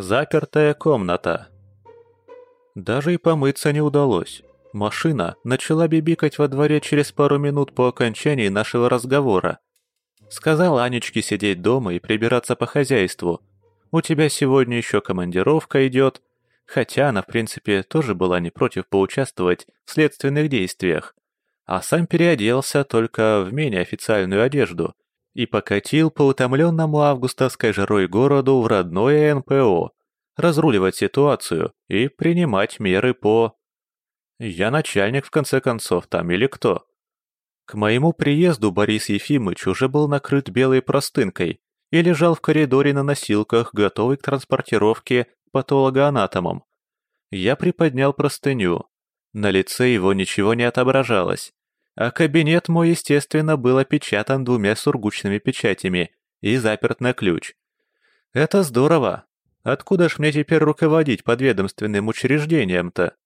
Запертая комната. Даже и помыться не удалось. Машина начала бибикать во дворе через пару минут по окончании нашего разговора. Сказал Анечке сидеть дома и прибираться по хозяйству. У тебя сегодня еще командировка идет, хотя она, в принципе, тоже была не против поучаствовать в следственных действиях. А сам переоделся только в менее официальную одежду и покатил по утомленному августовской жарой городу в родное НПО, разруливать ситуацию и принимать меры по... Я начальник, в конце концов, там или кто? К моему приезду Борис Ефимыч уже был накрыт белой простынкой и лежал в коридоре на носилках, готовый к транспортировке патологоанатомом. Я приподнял простыню. На лице его ничего не отображалось, а кабинет мой, естественно, был опечатан двумя сургучными печатями и заперт на ключ. Это здорово. Откуда ж мне теперь руководить подведомственным учреждением-то?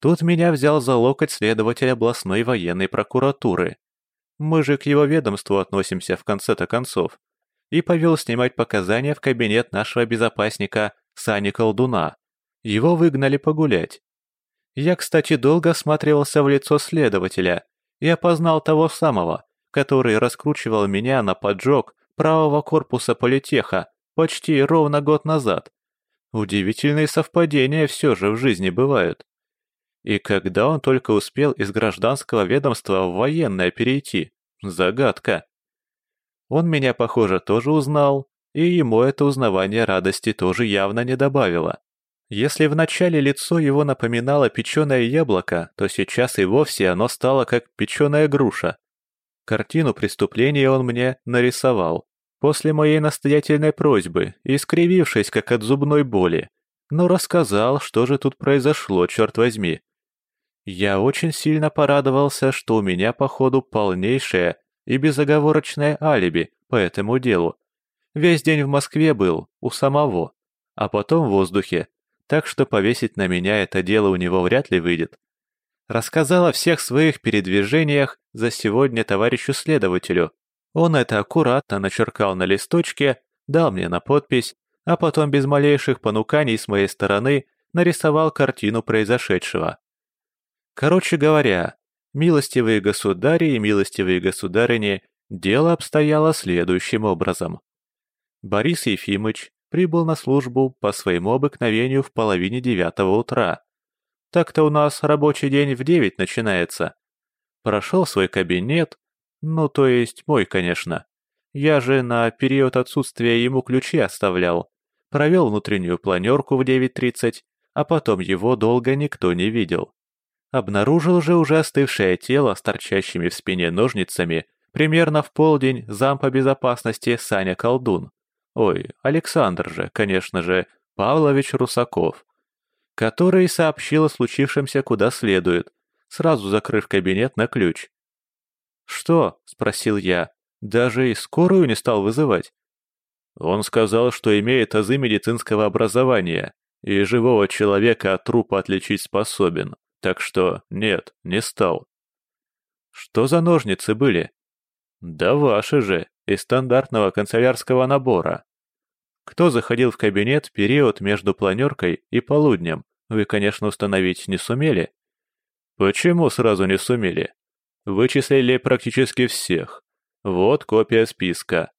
Тут меня взял за локоть следователь областной военной прокуратуры. Мы же к его ведомству относимся в конце-то концов. И повел снимать показания в кабинет нашего безопасника Сани Колдуна. Его выгнали погулять. Я, кстати, долго осматривался в лицо следователя и опознал того самого, который раскручивал меня на поджог правого корпуса политеха почти ровно год назад. Удивительные совпадения все же в жизни бывают. И когда он только успел из гражданского ведомства в военное перейти? Загадка. Он меня, похоже, тоже узнал, и ему это узнавание радости тоже явно не добавило. Если вначале лицо его напоминало печеное яблоко, то сейчас и вовсе оно стало как печеная груша. Картину преступления он мне нарисовал, после моей настоятельной просьбы, искривившись как от зубной боли, но рассказал, что же тут произошло, черт возьми. Я очень сильно порадовался, что у меня, походу, полнейшее и безоговорочное алиби по этому делу. Весь день в Москве был, у самого, а потом в воздухе, так что повесить на меня это дело у него вряд ли выйдет. Рассказал о всех своих передвижениях за сегодня товарищу следователю. Он это аккуратно начеркал на листочке, дал мне на подпись, а потом без малейших понуканий с моей стороны нарисовал картину произошедшего. Короче говоря, милостивые государи и милостивые государыни, дело обстояло следующим образом. Борис Ефимыч прибыл на службу по своему обыкновению в половине девятого утра. Так-то у нас рабочий день в девять начинается. Прошел свой кабинет, ну то есть мой, конечно. Я же на период отсутствия ему ключи оставлял. Провел внутреннюю планерку в 9.30, а потом его долго никто не видел. Обнаружил же уже остывшее тело с торчащими в спине ножницами примерно в полдень зам по безопасности Саня Колдун. Ой, Александр же, конечно же, Павлович Русаков, который сообщил о случившемся куда следует, сразу закрыв кабинет на ключ. «Что?» — спросил я. «Даже и скорую не стал вызывать?» Он сказал, что имеет азы медицинского образования и живого человека от трупа отличить способен. Так что нет, не стал. Что за ножницы были? Да ваши же, из стандартного канцелярского набора. Кто заходил в кабинет в период между планеркой и полуднем, вы, конечно, установить не сумели. Почему сразу не сумели? Вычислили практически всех. Вот копия списка.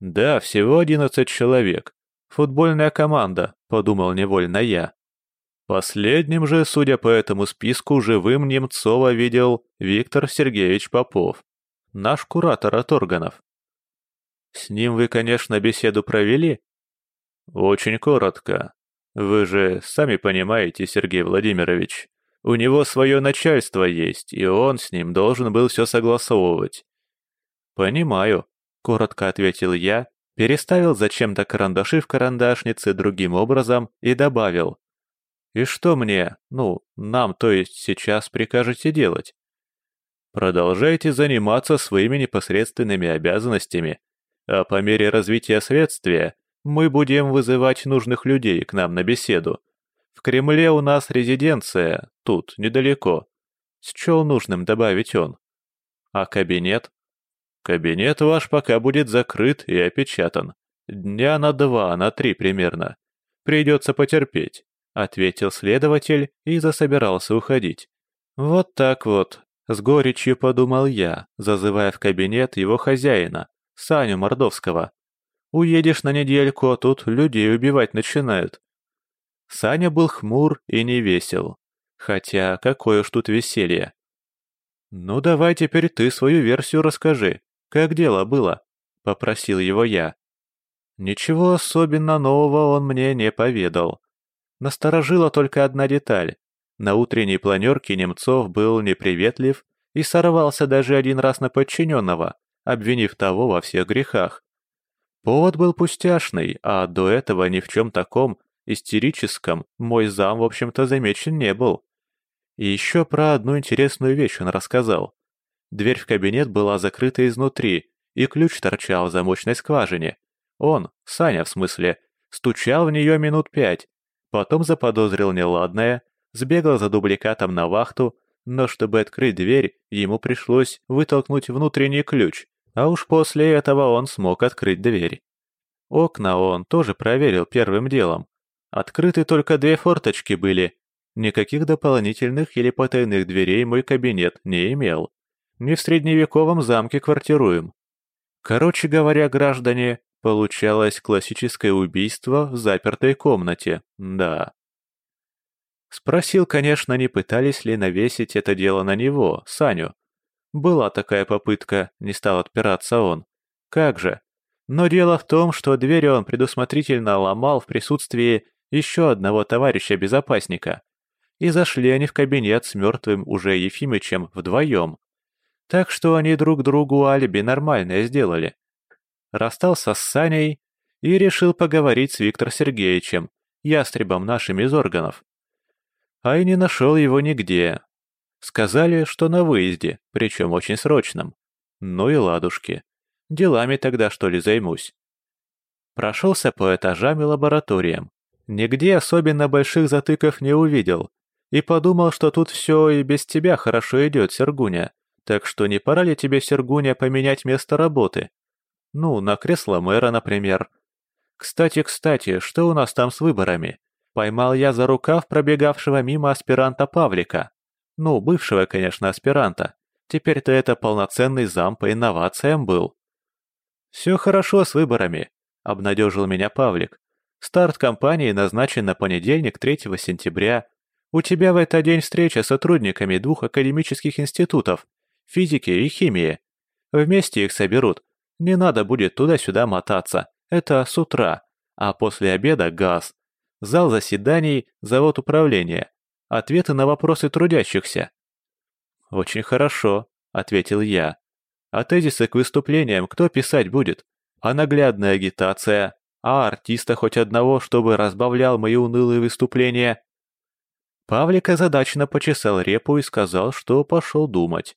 Да, всего одиннадцать человек. Футбольная команда, подумал невольно я. Последним же, судя по этому списку, живым Немцова видел Виктор Сергеевич Попов, наш куратор от органов. С ним вы, конечно, беседу провели? Очень коротко. Вы же сами понимаете, Сергей Владимирович, у него свое начальство есть, и он с ним должен был все согласовывать. Понимаю, коротко ответил я, переставил зачем-то карандаши в карандашнице другим образом и добавил. И что мне, ну, нам, то есть сейчас прикажете делать? Продолжайте заниматься своими непосредственными обязанностями, а по мере развития следствия мы будем вызывать нужных людей к нам на беседу. В Кремле у нас резиденция, тут, недалеко. Счел нужным добавить он. А кабинет? Кабинет ваш пока будет закрыт и опечатан. Дня на два, на три примерно. придется потерпеть», — ответил следователь и засобирался уходить. «Вот так вот», — с горечью подумал я, зазывая в кабинет его хозяина, Саню Мордовского. «Уедешь на недельку, а тут людей убивать начинают». Саня был хмур и не весел. Хотя, какое уж тут веселье. «Ну давай теперь ты свою версию расскажи. Как дело было?» — попросил его я. Ничего особенно нового он мне не поведал. Насторожила только одна деталь. На утренней планерке Немцов был неприветлив и сорвался даже один раз на подчиненного, обвинив того во всех грехах. Повод был пустяшный, а до этого ни в чем таком истерическом мой зам, в общем-то, замечен не был. И еще про одну интересную вещь он рассказал. Дверь в кабинет была закрыта изнутри, и ключ торчал в замочной скважине. Он, Саня в смысле, стучал в нее минут пять, потом заподозрил неладное, сбегал за дубликатом на вахту, но чтобы открыть дверь, ему пришлось вытолкнуть внутренний ключ, а уж после этого он смог открыть дверь. Окна он тоже проверил первым делом. Открыты только две форточки были. Никаких дополнительных или потайных дверей мой кабинет не имел. Не в средневековом замке квартируем. Короче говоря, граждане, Получалось классическое убийство в запертой комнате, да. Спросил, конечно, не пытались ли навесить это дело на него, Саню. Была такая попытка, не стал отпираться он. Как же? Но дело в том, что дверь он предусмотрительно ломал в присутствии еще одного товарища-безопасника. И зашли они в кабинет с мертвым уже Ефимычем вдвоем. Так что они друг другу алиби нормальное сделали расстался с Саней и решил поговорить с Виктором Сергеевичем, ястребом нашим из органов. А и не нашел его нигде. Сказали, что на выезде, причем очень срочном. Ну и ладушки. Делами тогда что ли займусь. Прошелся по этажам и лабораториям. Нигде особенно больших затыков не увидел. И подумал, что тут все и без тебя хорошо идет, Сергуня. Так что не пора ли тебе, Сергуня, поменять место работы? Ну, на кресло мэра, например. Кстати, кстати, что у нас там с выборами? Поймал я за рукав пробегавшего мимо аспиранта Павлика. Ну, бывшего, конечно, аспиранта. Теперь-то это полноценный зам по инновациям был. «Все хорошо с выборами», — обнадежил меня Павлик. «Старт кампании назначен на понедельник, 3 сентября. У тебя в этот день встреча с сотрудниками двух академических институтов — физики и химии. Вместе их соберут, не надо будет туда-сюда мотаться, это с утра, а после обеда газ. Зал заседаний, завод управления. Ответы на вопросы трудящихся. «Очень хорошо», — ответил я. «А тезисы к выступлениям кто писать будет? А наглядная агитация? А артиста хоть одного, чтобы разбавлял мои унылые выступления?» Павлик озадаченно почесал репу и сказал, что пошел думать.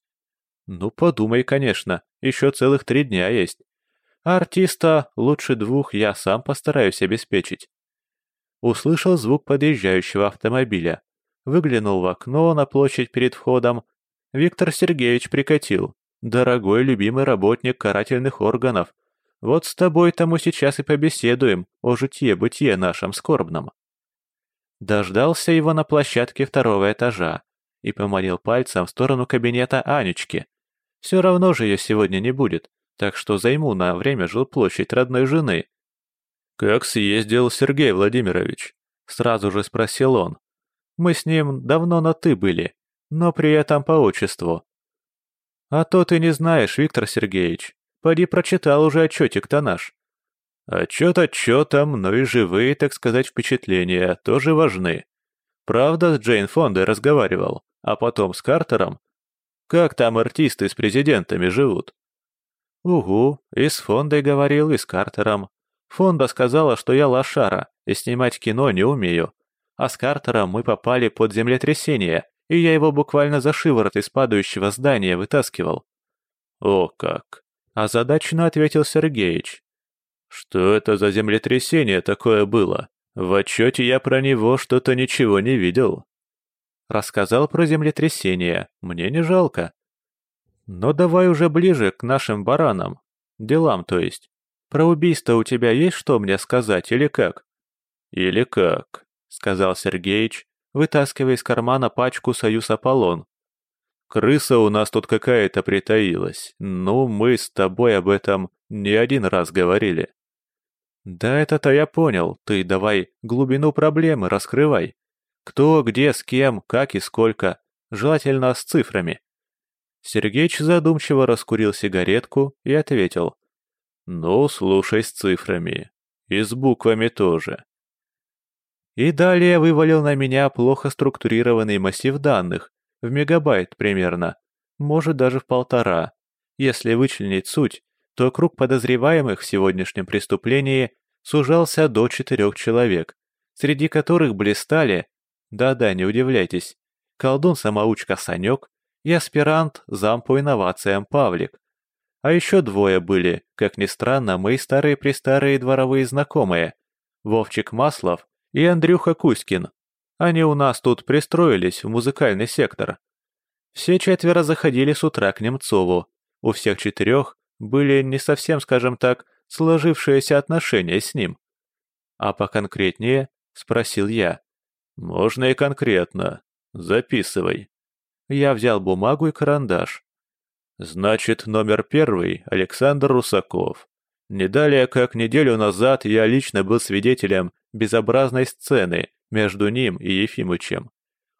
«Ну, подумай, конечно, еще целых три дня есть. Артиста лучше двух я сам постараюсь обеспечить». Услышал звук подъезжающего автомобиля. Выглянул в окно на площадь перед входом. Виктор Сергеевич прикатил. «Дорогой любимый работник карательных органов, вот с тобой-то мы сейчас и побеседуем о житье-бытие нашем скорбном». Дождался его на площадке второго этажа и поманил пальцем в сторону кабинета Анечки. Все равно же ее сегодня не будет, так что займу на время жилплощадь родной жены». «Как съездил Сергей Владимирович?» — сразу же спросил он. «Мы с ним давно на «ты» были, но при этом по отчеству». «А то ты не знаешь, Виктор Сергеевич. Поди прочитал уже отчетик-то наш». «Отчет отчетом, но и живые, так сказать, впечатления тоже важны. Правда, с Джейн Фондой разговаривал, а потом с Картером как там артисты с президентами живут?» «Угу, и с Фондой говорил, и с Картером. Фонда сказала, что я лошара, и снимать кино не умею. А с Картером мы попали под землетрясение, и я его буквально за шиворот из падающего здания вытаскивал». «О как!» – озадаченно ответил Сергеич. «Что это за землетрясение такое было? В отчете я про него что-то ничего не видел». Рассказал про землетрясение, мне не жалко. Но давай уже ближе к нашим баранам. Делам, то есть. Про убийство у тебя есть что мне сказать или как? «Или как?» — сказал Сергеич, вытаскивая из кармана пачку «Союз Аполлон». «Крыса у нас тут какая-то притаилась. Ну, мы с тобой об этом не один раз говорили». «Да это-то я понял. Ты давай глубину проблемы раскрывай. Кто, где, с кем, как и сколько. Желательно с цифрами». Сергеич задумчиво раскурил сигаретку и ответил. «Ну, слушай с цифрами. И с буквами тоже». И далее вывалил на меня плохо структурированный массив данных, в мегабайт примерно, может даже в полтора. Если вычленить суть, то круг подозреваемых в сегодняшнем преступлении сужался до четырех человек, среди которых блистали, да-да, не удивляйтесь, колдун-самоучка Санек и аспирант зам по инновациям Павлик. А еще двое были, как ни странно, мои старые-престарые дворовые знакомые, Вовчик Маслов и Андрюха Кузькин. Они у нас тут пристроились в музыкальный сектор. Все четверо заходили с утра к Немцову. У всех четырех были не совсем, скажем так, сложившиеся отношения с ним. А поконкретнее, спросил я. Можно и конкретно. Записывай. Я взял бумагу и карандаш. Значит, номер первый – Александр Русаков. Не далее, как неделю назад, я лично был свидетелем безобразной сцены между ним и Ефимычем.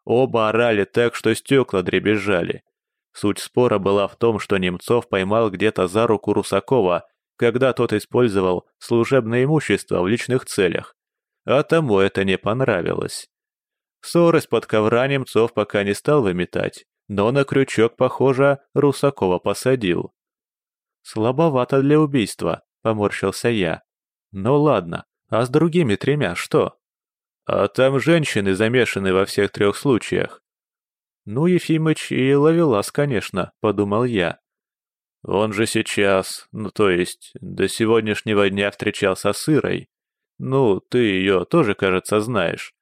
Оба орали так, что стекла дребезжали. Суть спора была в том, что Немцов поймал где-то за руку Русакова, когда тот использовал служебное имущество в личных целях. А тому это не понравилось. Ссор из-под ковра Немцов пока не стал выметать, но на крючок, похоже, Русакова посадил. «Слабовато для убийства», — поморщился я. «Ну ладно, а с другими тремя что?» «А там женщины замешаны во всех трех случаях». «Ну, Ефимыч и Ловелас, конечно», — подумал я. «Он же сейчас, ну то есть, до сегодняшнего дня встречался с Ирой. Ну, ты ее тоже, кажется, знаешь.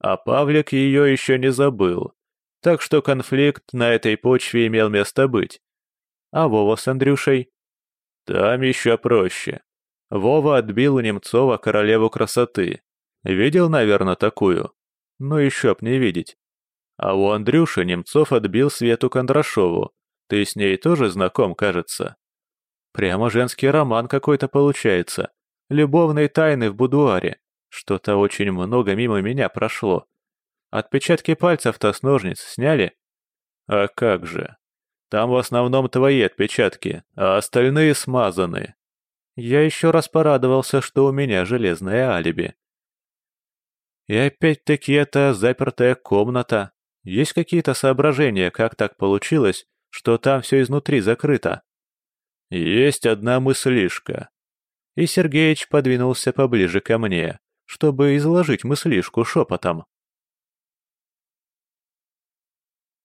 А Павлик ее еще не забыл. Так что конфликт на этой почве имел место быть. А Вова с Андрюшей? Там еще проще. Вова отбил у Немцова королеву красоты. Видел, наверное, такую? Ну еще б не видеть. А у Андрюши Немцов отбил Свету Кондрашову. Ты с ней тоже знаком, кажется? Прямо женский роман какой-то получается. Любовные тайны в будуаре. Что-то очень много мимо меня прошло. Отпечатки пальцев-то с ножниц сняли? А как же. Там в основном твои отпечатки, а остальные смазаны. Я еще раз порадовался, что у меня железное алиби. И опять-таки это запертая комната. Есть какие-то соображения, как так получилось, что там все изнутри закрыто? Есть одна мыслишка. И Сергеич подвинулся поближе ко мне чтобы изложить мыслишку шепотом.